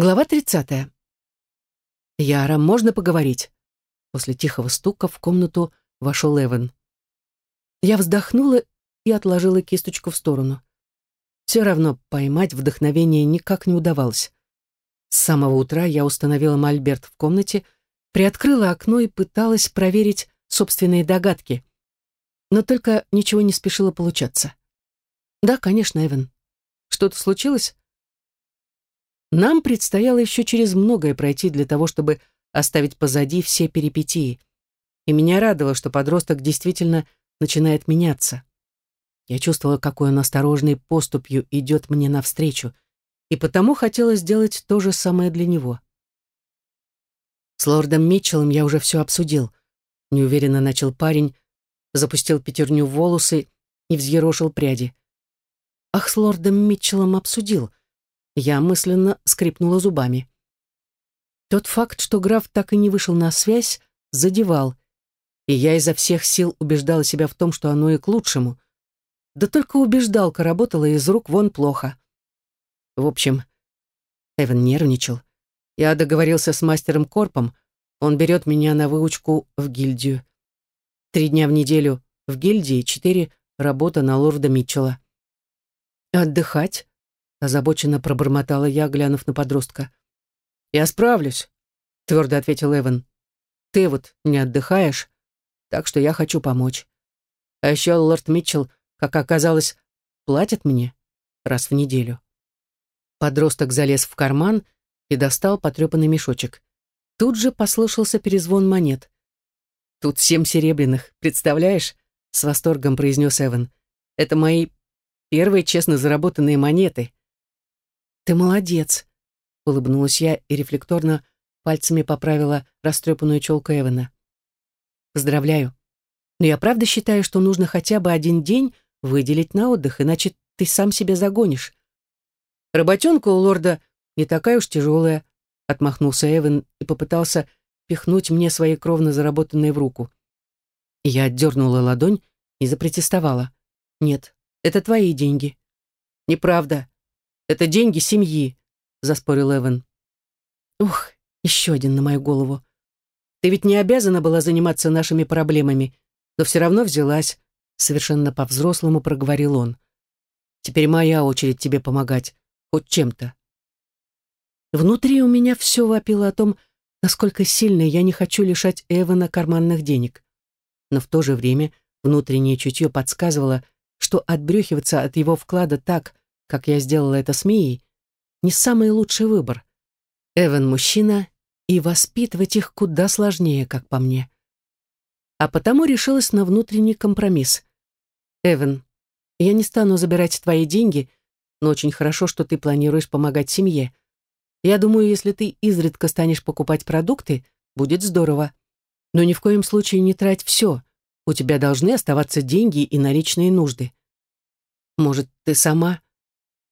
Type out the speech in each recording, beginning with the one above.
Глава 30. «Яра, можно поговорить?» После тихого стука в комнату вошел Эван. Я вздохнула и отложила кисточку в сторону. Все равно поймать вдохновение никак не удавалось. С самого утра я установила мольберт в комнате, приоткрыла окно и пыталась проверить собственные догадки. Но только ничего не спешило получаться. «Да, конечно, Эван. Что-то случилось?» Нам предстояло еще через многое пройти для того, чтобы оставить позади все перипетии. И меня радовало, что подросток действительно начинает меняться. Я чувствовала, какой он осторожной поступью идет мне навстречу, и потому хотела сделать то же самое для него. С лордом Митчеллом я уже все обсудил. Неуверенно начал парень, запустил пятерню в волосы и взъерошил пряди. Ах, с лордом Митчеллом обсудил. Я мысленно скрипнула зубами. Тот факт, что граф так и не вышел на связь, задевал, и я изо всех сил убеждала себя в том, что оно и к лучшему. Да только убеждалка работала из рук вон плохо. В общем, Эван нервничал. Я договорился с мастером Корпом, он берет меня на выучку в гильдию. Три дня в неделю в гильдии, четыре — работа на лорда Митчелла. Отдыхать озабоченно пробормотала я, глянув на подростка. «Я справлюсь», — твердо ответил Эван. «Ты вот не отдыхаешь, так что я хочу помочь. А еще лорд Митчелл, как оказалось, платит мне раз в неделю». Подросток залез в карман и достал потрепанный мешочек. Тут же послышался перезвон монет. «Тут семь серебряных, представляешь?» — с восторгом произнес Эван. «Это мои первые честно заработанные монеты. «Ты молодец», — улыбнулась я и рефлекторно пальцами поправила растрепанную челку Эвана. «Поздравляю. Но я правда считаю, что нужно хотя бы один день выделить на отдых, иначе ты сам себя загонишь. Работенка у лорда не такая уж тяжелая», — отмахнулся Эван и попытался пихнуть мне свои кровно заработанные в руку. Я отдернула ладонь и запротестовала. «Нет, это твои деньги». «Неправда. Это деньги семьи», — заспорил Эван. «Ух, еще один на мою голову. Ты ведь не обязана была заниматься нашими проблемами, но все равно взялась», — совершенно по-взрослому проговорил он. «Теперь моя очередь тебе помогать, хоть чем-то». Внутри у меня все вопило о том, насколько сильно я не хочу лишать Эвана карманных денег. Но в то же время внутреннее чутье подсказывало, что отбрехиваться от его вклада так, как я сделала это с Мией, не самый лучший выбор. Эван мужчина, и воспитывать их куда сложнее, как по мне. А потому решилась на внутренний компромисс. Эван, я не стану забирать твои деньги, но очень хорошо, что ты планируешь помогать семье. Я думаю, если ты изредка станешь покупать продукты, будет здорово. Но ни в коем случае не трать все. У тебя должны оставаться деньги и наличные нужды. Может, ты сама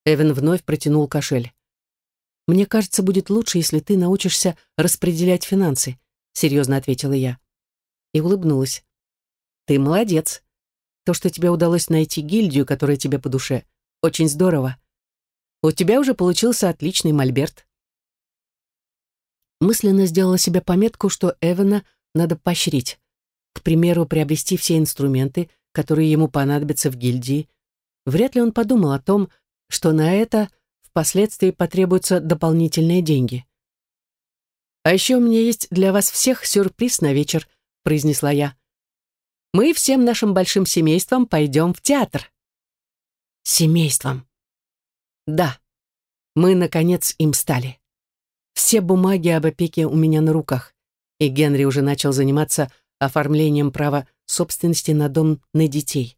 Эван вновь протянул кошель. «Мне кажется, будет лучше, если ты научишься распределять финансы», серьезно ответила я. И улыбнулась. «Ты молодец. То, что тебе удалось найти гильдию, которая тебе по душе, очень здорово. У тебя уже получился отличный мольберт». Мысленно сделала себе пометку, что Эвана надо поощрить. К примеру, приобрести все инструменты, которые ему понадобятся в гильдии. Вряд ли он подумал о том, что на это впоследствии потребуются дополнительные деньги. «А еще у меня есть для вас всех сюрприз на вечер», — произнесла я. «Мы всем нашим большим семейством пойдем в театр». «Семейством?» «Да, мы, наконец, им стали. Все бумаги об опеке у меня на руках, и Генри уже начал заниматься оформлением права собственности на дом на детей.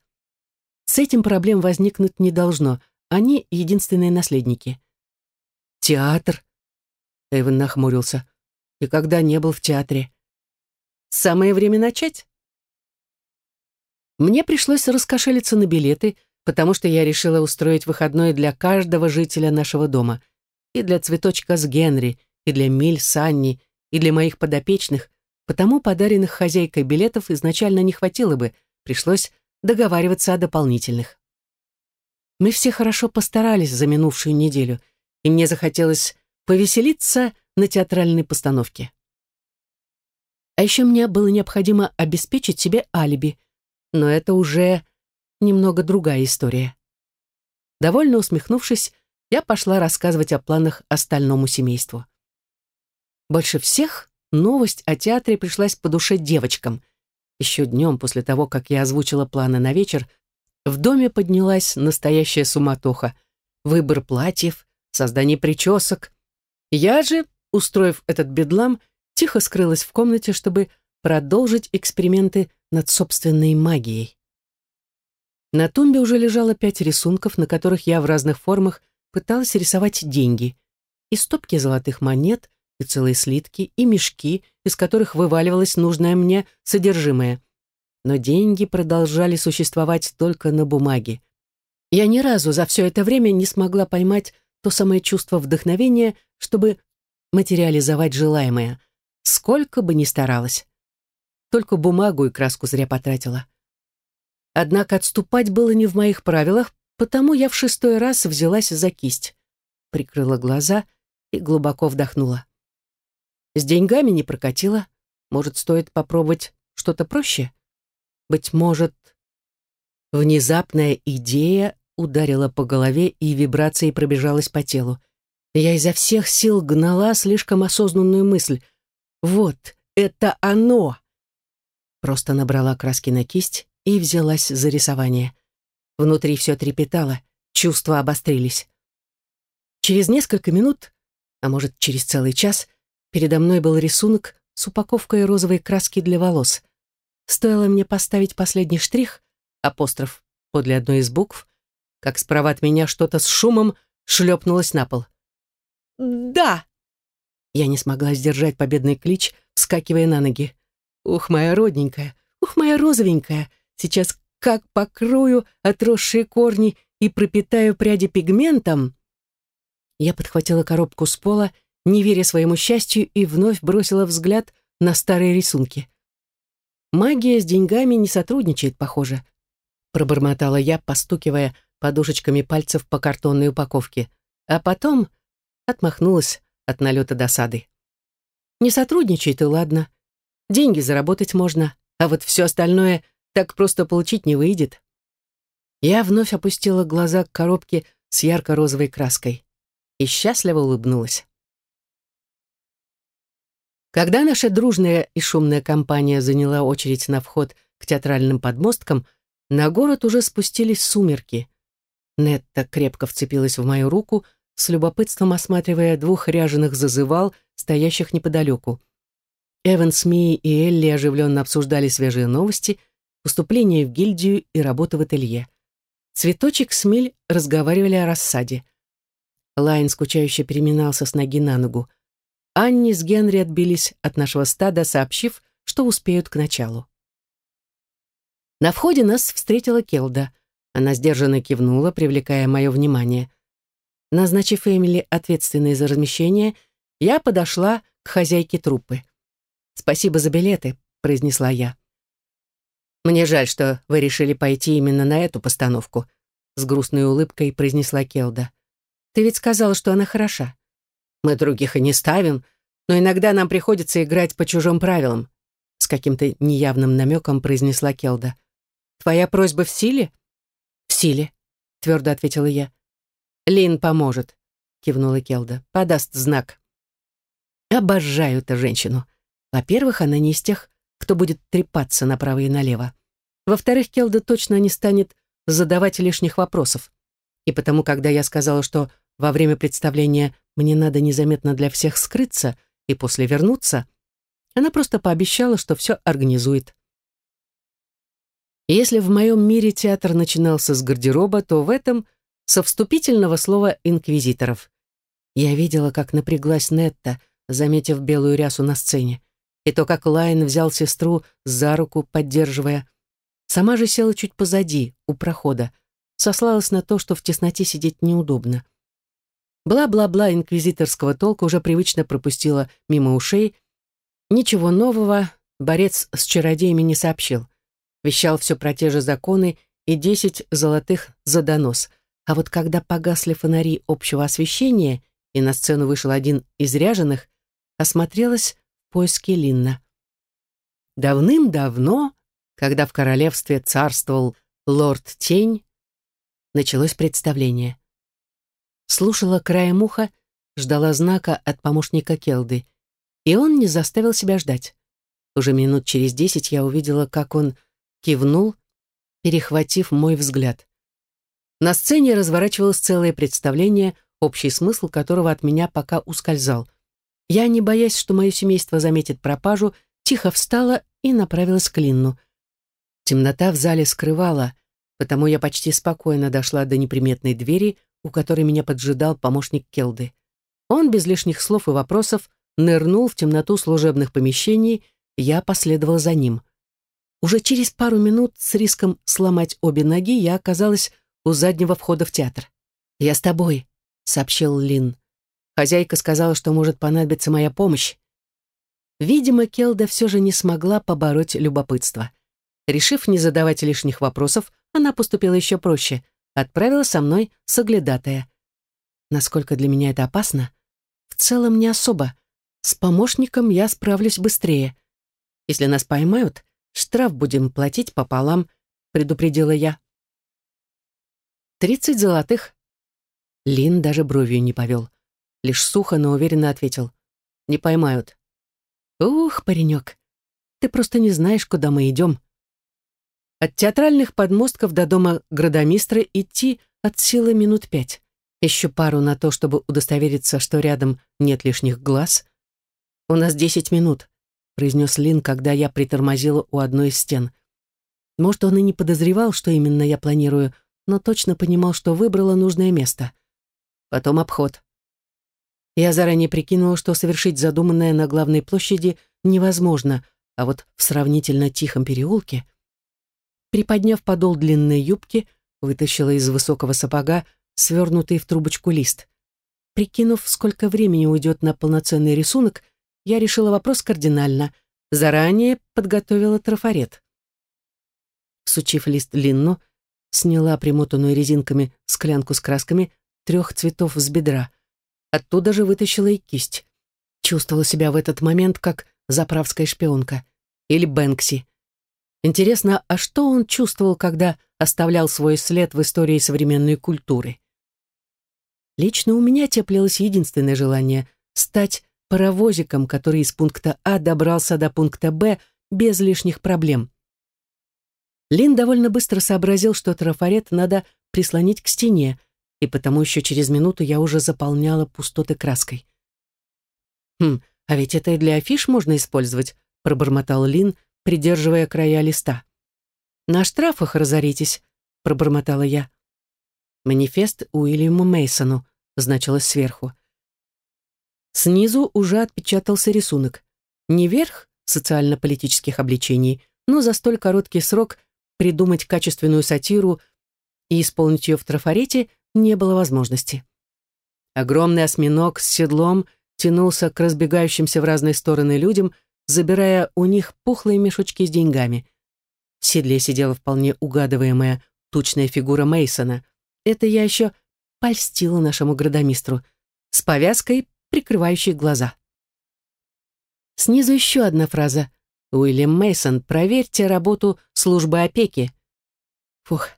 С этим проблем возникнуть не должно, они единственные наследники. Театр? Эван нахмурился. Никогда не был в театре. Самое время начать? Мне пришлось раскошелиться на билеты, потому что я решила устроить выходной для каждого жителя нашего дома. И для цветочка с Генри, и для Миль с Анни, и для моих подопечных, потому подаренных хозяйкой билетов изначально не хватило бы, пришлось договариваться о дополнительных. Мы все хорошо постарались за минувшую неделю, и мне захотелось повеселиться на театральной постановке. А еще мне было необходимо обеспечить себе алиби, но это уже немного другая история. Довольно усмехнувшись, я пошла рассказывать о планах остальному семейству. Больше всех новость о театре пришлась по душе девочкам. Еще днем после того, как я озвучила планы на вечер, в доме поднялась настоящая суматоха. Выбор платьев, создание причесок. Я же, устроив этот бедлам, тихо скрылась в комнате, чтобы продолжить эксперименты над собственной магией. На тумбе уже лежало пять рисунков, на которых я в разных формах пыталась рисовать деньги. И стопки золотых монет, и целые слитки, и мешки, из которых вываливалось нужное мне содержимое. Но деньги продолжали существовать только на бумаге. Я ни разу за все это время не смогла поймать то самое чувство вдохновения, чтобы материализовать желаемое, сколько бы ни старалась. Только бумагу и краску зря потратила. Однако отступать было не в моих правилах, потому я в шестой раз взялась за кисть, прикрыла глаза и глубоко вдохнула. С деньгами не прокатило. Может, стоит попробовать что-то проще? Быть может, внезапная идея ударила по голове и вибрацией пробежалась по телу. Я изо всех сил гнала слишком осознанную мысль. «Вот, это оно!» Просто набрала краски на кисть и взялась за рисование. Внутри все трепетало, чувства обострились. Через несколько минут, а может, через целый час, передо мной был рисунок с упаковкой розовой краски для волос. Стоило мне поставить последний штрих, апостроф подле одной из букв, как справа от меня что-то с шумом шлепнулось на пол. «Да!» Я не смогла сдержать победный клич, вскакивая на ноги. «Ух, моя родненькая! Ух, моя розовенькая! Сейчас как покрою отросшие корни и пропитаю пряди пигментом!» Я подхватила коробку с пола, не веря своему счастью, и вновь бросила взгляд на старые рисунки. «Магия с деньгами не сотрудничает, похоже», пробормотала я, постукивая подушечками пальцев по картонной упаковке, а потом отмахнулась от налета досады. «Не сотрудничает, и ладно. Деньги заработать можно, а вот все остальное так просто получить не выйдет». Я вновь опустила глаза к коробке с ярко-розовой краской и счастливо улыбнулась. Когда наша дружная и шумная компания заняла очередь на вход к театральным подмосткам, на город уже спустились сумерки. Нетта крепко вцепилась в мою руку, с любопытством осматривая двух ряженых зазывал, стоящих неподалеку. Эван с Мией и Элли оживленно обсуждали свежие новости, поступление в гильдию и работу в ателье. Цветочек с разговаривали о рассаде. Лайн скучающе переминался с ноги на ногу. Анни с Генри отбились от нашего стада, сообщив, что успеют к началу. На входе нас встретила Келда. Она сдержанно кивнула, привлекая мое внимание. Назначив Эмили ответственной за размещение, я подошла к хозяйке труппы. «Спасибо за билеты», — произнесла я. «Мне жаль, что вы решили пойти именно на эту постановку», — с грустной улыбкой произнесла Келда. «Ты ведь сказала, что она хороша. Мы других и не ставим, но иногда нам приходится играть по чужим правилам», — с каким-то неявным намеком произнесла Келда. «Твоя просьба в силе?» «В силе», — твердо ответила я. «Лин поможет», — кивнула Келда. «Подаст знак». Обожаю эту женщину. Во-первых, она не из тех, кто будет трепаться направо и налево. Во-вторых, Келда точно не станет задавать лишних вопросов. И потому, когда я сказала, что во время представления мне надо незаметно для всех скрыться и после вернуться, она просто пообещала, что все организует. Если в моем мире театр начинался с гардероба, то в этом — со вступительного слова инквизиторов. Я видела, как напряглась Нетта, заметив белую рясу на сцене, и то, как Лайн взял сестру за руку, поддерживая. Сама же села чуть позади, у прохода, сослалась на то, что в тесноте сидеть неудобно. Бла-бла-бла инквизиторского толка уже привычно пропустила мимо ушей. Ничего нового борец с чародеями не сообщил. Вещал все про те же законы и десять золотых за донос. А вот когда погасли фонари общего освещения и на сцену вышел один из ряженых, осмотрелась в поиске Линна. Давным-давно, когда в королевстве царствовал лорд Тень, началось представление. Слушала краем уха, ждала знака от помощника Келды, и он не заставил себя ждать. Уже минут через десять я увидела, как он кивнул, перехватив мой взгляд. На сцене разворачивалось целое представление, общий смысл которого от меня пока ускользал. Я, не боясь, что мое семейство заметит пропажу, тихо встала и направилась к Линну. Темнота в зале скрывала, потому я почти спокойно дошла до неприметной двери, у которой меня поджидал помощник Келды. Он без лишних слов и вопросов нырнул в темноту служебных помещений, я последовала за ним. Уже через пару минут с риском сломать обе ноги я оказалась у заднего входа в театр. «Я с тобой», — сообщил Лин. Хозяйка сказала, что может понадобиться моя помощь. Видимо, Келда все же не смогла побороть любопытство. Решив не задавать лишних вопросов, она поступила еще проще. Отправила со мной соглядатая. Насколько для меня это опасно? В целом не особо. С помощником я справлюсь быстрее. Если нас поймают, штраф будем платить пополам, предупредила я. «Тридцать золотых». Лин даже бровью не повел. Лишь сухо, но уверенно ответил. «Не поймают. «Ух, паренек, ты просто не знаешь, куда мы идем». От театральных подмостков до дома градомистра идти от силы минут пять. Еще пару на то, чтобы удостовериться, что рядом нет лишних глаз. «У нас десять минут», — произнес Лин, когда я притормозила у одной из стен. Может, он и не подозревал, что именно я планирую, но точно понимал, что выбрала нужное место. Потом обход. Я заранее прикинула, что совершить задуманное на главной площади невозможно, а вот в сравнительно тихом переулке... Приподняв подол длинной юбки, вытащила из высокого сапога свернутый в трубочку лист. Прикинув, сколько времени уйдет на полноценный рисунок, я решила вопрос кардинально. Заранее подготовила трафарет. Сучив лист Линну, сняла примотанную резинками склянку с красками трех цветов с бедра. Оттуда же вытащила и кисть. Чувствовала себя в этот момент как заправская шпионка. Или Бэнкси. Интересно, а что он чувствовал, когда оставлял свой след в истории современной культуры? Лично у меня теплилось единственное желание — стать паровозиком, который из пункта А добрался до пункта Б без лишних проблем. Лин довольно быстро сообразил, что трафарет надо прислонить к стене, и потому еще через минуту я уже заполняла пустоты краской. «Хм, а ведь это и для афиш можно использовать», — пробормотал Лин, придерживая края листа. «На штрафах разоритесь», — пробормотала я. «Манифест Уильяму Мейсону», — значилось сверху. Снизу уже отпечатался рисунок. Не верх социально-политических обличений, но за столь короткий срок придумать качественную сатиру и исполнить ее в трафарете не было возможности. Огромный осьминог с седлом тянулся к разбегающимся в разные стороны людям, забирая у них пухлые мешочки с деньгами. В седле сидела вполне угадываемая тучная фигура Мейсона. Это я еще польстила нашему градомистру с повязкой, прикрывающей глаза. Снизу еще одна фраза. «Уильям Мейсон, проверьте работу службы опеки». Фух,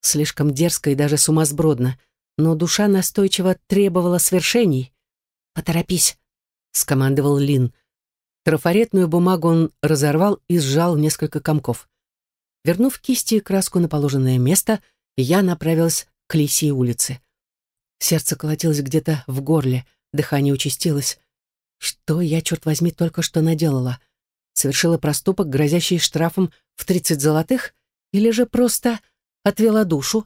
слишком дерзко и даже сумасбродно, но душа настойчиво требовала свершений. «Поторопись», — скомандовал Лин. Трафаретную бумагу он разорвал и сжал несколько комков. Вернув кисти и краску на положенное место, я направилась к Лисии улице. Сердце колотилось где-то в горле, дыхание участилось. Что я, черт возьми, только что наделала? Совершила проступок, грозящий штрафом в тридцать золотых? Или же просто отвела душу.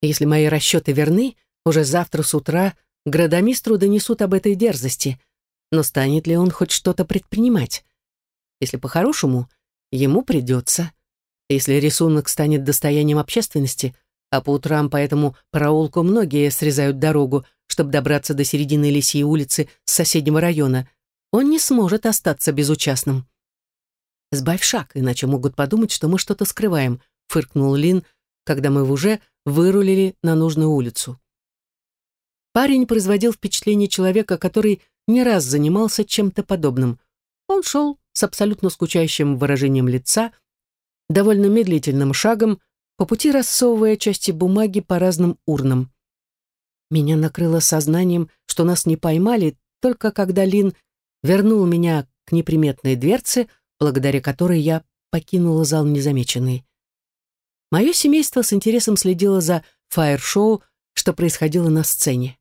Если мои расчеты верны, уже завтра с утра градомистру донесут об этой дерзости. Но станет ли он хоть что-то предпринимать? Если по-хорошему, ему придется. Если рисунок станет достоянием общественности, а по утрам по этому проулку многие срезают дорогу, чтобы добраться до середины Лисьей улицы с соседнего района, он не сможет остаться безучастным. «Сбавь шаг, иначе могут подумать, что мы что-то скрываем», — фыркнул Лин, когда мы уже вырулили на нужную улицу. Парень производил впечатление человека, который не раз занимался чем-то подобным. Он шел с абсолютно скучающим выражением лица, довольно медлительным шагом, по пути рассовывая части бумаги по разным урнам. Меня накрыло сознанием, что нас не поймали, только когда Лин вернул меня к неприметной дверце, благодаря которой я покинула зал незамеченной. Мое семейство с интересом следило за фаер-шоу, что происходило на сцене.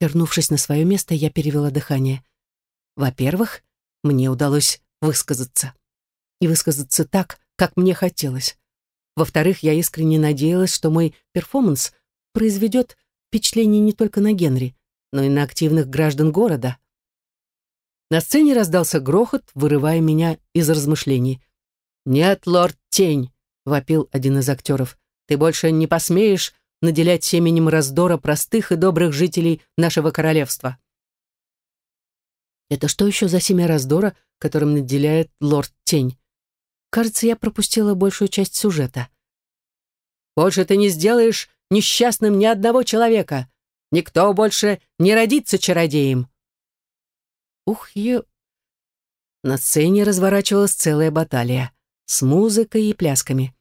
Вернувшись на свое место, я перевела дыхание. Во-первых, мне удалось высказаться. И высказаться так, как мне хотелось. Во-вторых, я искренне надеялась, что мой перформанс произведет впечатление не только на Генри, но и на активных граждан города. На сцене раздался грохот, вырывая меня из размышлений. «Нет, лорд Тень!» — вопил один из актеров. «Ты больше не посмеешь наделять семенем раздора простых и добрых жителей нашего королевства». Это что еще за семя раздора, которым наделяет лорд Тень? Кажется, я пропустила большую часть сюжета. «Больше ты не сделаешь несчастным ни одного человека. Никто больше не родится чародеем». Ух, ё... На сцене разворачивалась целая баталия с музыкой и плясками.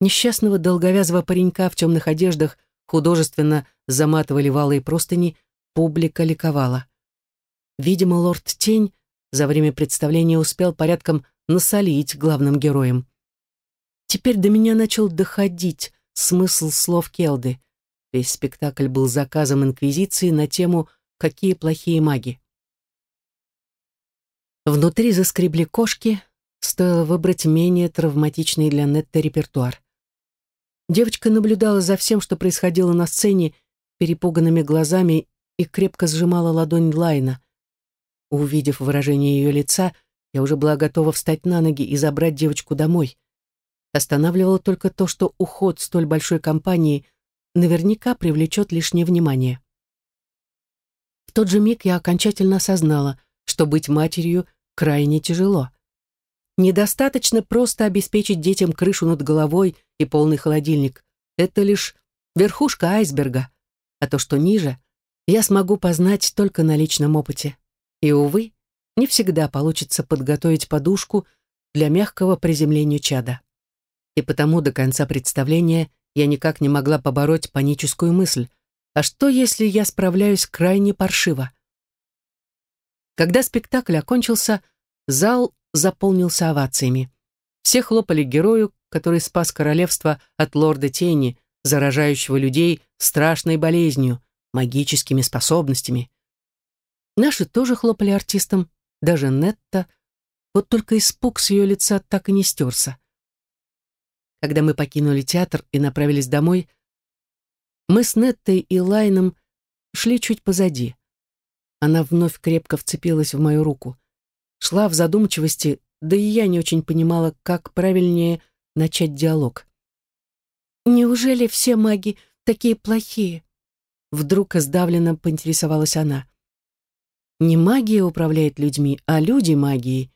Несчастного долговязого паренька в темных одеждах художественно заматывали валы и простыни, публика ликовала. Видимо, лорд Тень за время представления успел порядком насолить главным героям. Теперь до меня начал доходить смысл слов Келды. Весь спектакль был заказом Инквизиции на тему «Какие плохие маги». Внутри заскребли кошки, стоило выбрать менее травматичный для Нетта репертуар. Девочка наблюдала за всем, что происходило на сцене, перепуганными глазами и крепко сжимала ладонь Лайна. Увидев выражение ее лица, я уже была готова встать на ноги и забрать девочку домой. Останавливало только то, что уход столь большой компании наверняка привлечет лишнее внимание. В тот же миг я окончательно осознала, что быть матерью крайне тяжело. Недостаточно просто обеспечить детям крышу над головой и полный холодильник. Это лишь верхушка айсберга, а то, что ниже, я смогу познать только на личном опыте. И, увы, не всегда получится подготовить подушку для мягкого приземления чада. И потому до конца представления я никак не могла побороть паническую мысль. А что, если я справляюсь крайне паршиво? Когда спектакль окончился, зал заполнился овациями. Все хлопали герою, который спас королевство от лорда тени, заражающего людей страшной болезнью, магическими способностями. Наши тоже хлопали артистам, даже Нетта, вот только испуг с ее лица так и не стерся. Когда мы покинули театр и направились домой, мы с Неттой и Лайном шли чуть позади. Она вновь крепко вцепилась в мою руку шла в задумчивости, да и я не очень понимала, как правильнее начать диалог. «Неужели все маги такие плохие?» Вдруг издавленно поинтересовалась она. «Не магия управляет людьми, а люди магией».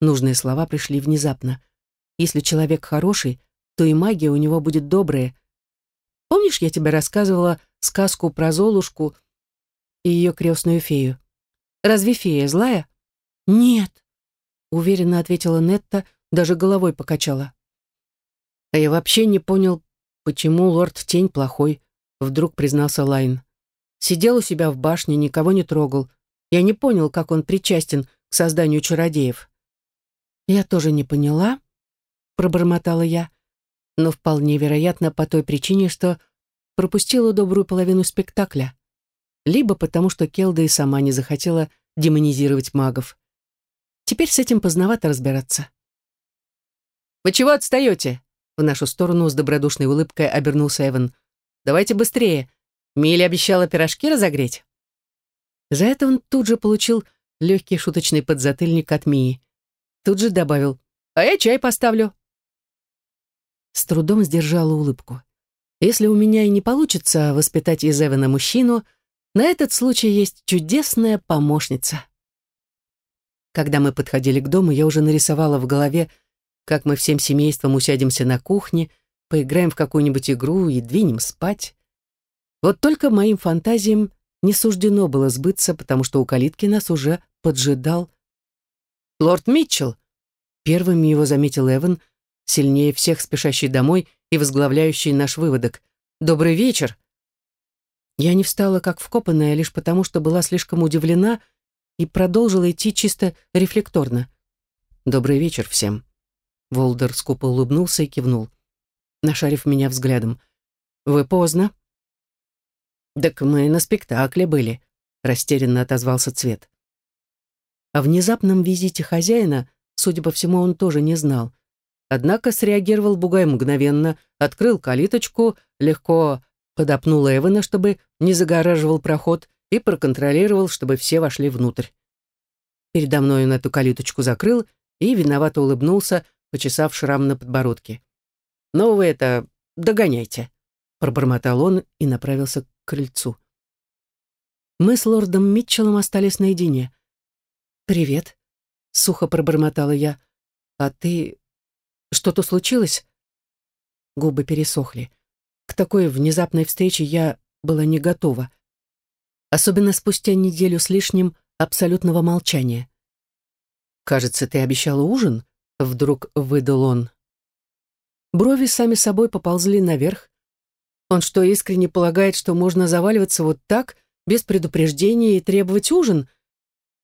Нужные слова пришли внезапно. Если человек хороший, то и магия у него будет добрая. Помнишь, я тебе рассказывала сказку про Золушку и ее крестную фею? Разве фея злая? «Нет», — уверенно ответила Нетта, даже головой покачала. «А я вообще не понял, почему лорд Тень плохой», — вдруг признался Лайн. «Сидел у себя в башне, никого не трогал. Я не понял, как он причастен к созданию чародеев». «Я тоже не поняла», — пробормотала я, но вполне вероятно по той причине, что пропустила добрую половину спектакля. Либо потому, что Келда и сама не захотела демонизировать магов. Теперь с этим поздновато разбираться. «Вы чего отстаете?» В нашу сторону с добродушной улыбкой обернулся Эван. «Давайте быстрее. Милли обещала пирожки разогреть». За это он тут же получил легкий шуточный подзатыльник от Мии. Тут же добавил «А я чай поставлю». С трудом сдержала улыбку. Если у меня и не получится воспитать из Эвана мужчину, на этот случай есть чудесная помощница. Когда мы подходили к дому, я уже нарисовала в голове, как мы всем семейством усядемся на кухне, поиграем в какую-нибудь игру и двинем спать. Вот только моим фантазиям не суждено было сбыться, потому что у калитки нас уже поджидал лорд Митчелл. Первым его заметил Эван, сильнее всех спешащий домой и возглавляющий наш выводок. «Добрый вечер!» Я не встала как вкопанная лишь потому, что была слишком удивлена и продолжила идти чисто рефлекторно. «Добрый вечер всем!» Волдер скупо улыбнулся и кивнул, нашарив меня взглядом. «Вы поздно?» «Так мы на спектакле были», — растерянно отозвался Цвет. О внезапном визите хозяина, судя по всему, он тоже не знал. Однако среагировал Бугай мгновенно, открыл калиточку, легко подопнул Эвана, чтобы не загораживал проход, и проконтролировал, чтобы все вошли внутрь. Передо мной он эту калиточку закрыл и виновато улыбнулся, почесав шрам на подбородке. «Ну вы это, догоняйте», — пробормотал он и направился к крыльцу. Мы с лордом Митчеллом остались наедине. «Привет», — сухо пробормотала я. «А ты... Что-то случилось?» Губы пересохли. К такой внезапной встрече я была не готова. Особенно спустя неделю с лишним абсолютного молчания. «Кажется, ты обещала ужин?» — вдруг выдал он. Брови сами собой поползли наверх. Он что, искренне полагает, что можно заваливаться вот так, без предупреждения и требовать ужин?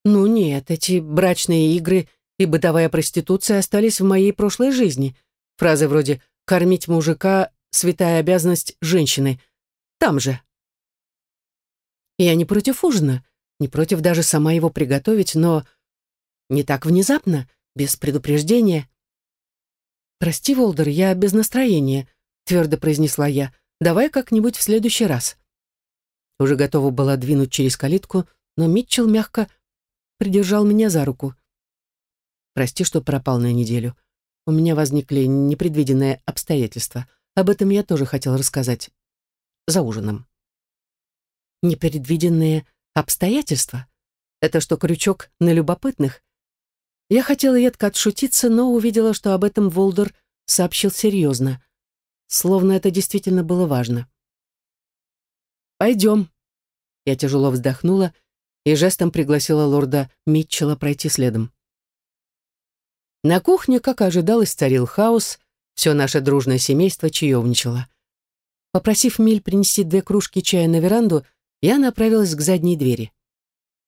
Ну нет, эти брачные игры и бытовая проституция остались в моей прошлой жизни. Фразы вроде «кормить мужика — святая обязанность женщины». Там же. Я не против ужина, не против даже сама его приготовить, но не так внезапно, без предупреждения. «Прости, Волдер, я без настроения», — твердо произнесла я. «Давай как-нибудь в следующий раз». Уже готова была двинуть через калитку, но Митчелл мягко придержал меня за руку. «Прости, что пропал на неделю. У меня возникли непредвиденные обстоятельства. Об этом я тоже хотел рассказать. За ужином». «Непредвиденные обстоятельства? Это что, крючок на любопытных?» Я хотела едко отшутиться, но увидела, что об этом Волдер сообщил серьезно, словно это действительно было важно. «Пойдем». Я тяжело вздохнула и жестом пригласила лорда Митчелла пройти следом. На кухне, как и ожидалось, царил хаос, все наше дружное семейство чаевничало. Попросив Миль принести две кружки чая на веранду, я направилась к задней двери.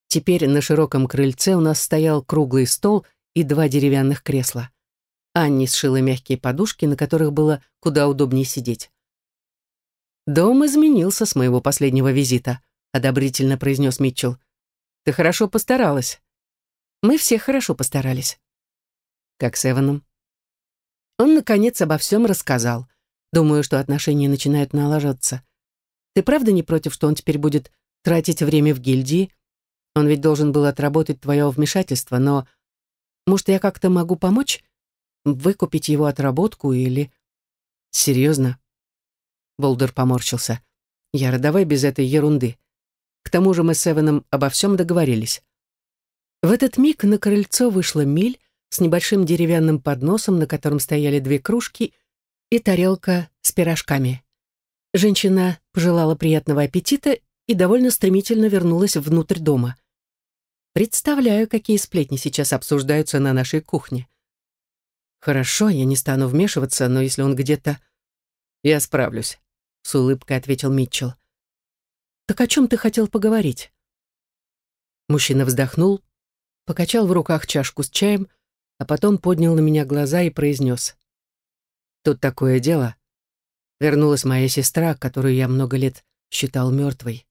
Теперь на широком крыльце у нас стоял круглый стол и два деревянных кресла. Анни сшила мягкие подушки, на которых было куда удобнее сидеть. «Дом изменился с моего последнего визита», — одобрительно произнес Митчелл. Ты хорошо постаралась. Мы все хорошо постарались. Как с Эваном? Он, наконец, обо всем рассказал. Думаю, что отношения начинают налаживаться. Ты правда не против, что он теперь будет тратить время в гильдии? Он ведь должен был отработать твое вмешательство, но... Может, я как-то могу помочь? Выкупить его отработку или... Серьезно? Болдер поморщился. Яра, давай без этой ерунды. К тому же мы с Эваном обо всем договорились. В этот миг на крыльцо вышла Миль с небольшим деревянным подносом, на котором стояли две кружки и тарелка с пирожками. Женщина пожелала приятного аппетита и довольно стремительно вернулась внутрь дома. Представляю, какие сплетни сейчас обсуждаются на нашей кухне. Хорошо, я не стану вмешиваться, но если он где-то... Я справлюсь, с улыбкой ответил Митчелл. «Так о чем ты хотел поговорить?» Мужчина вздохнул, покачал в руках чашку с чаем, а потом поднял на меня глаза и произнес. «Тут такое дело. Вернулась моя сестра, которую я много лет считал мертвой.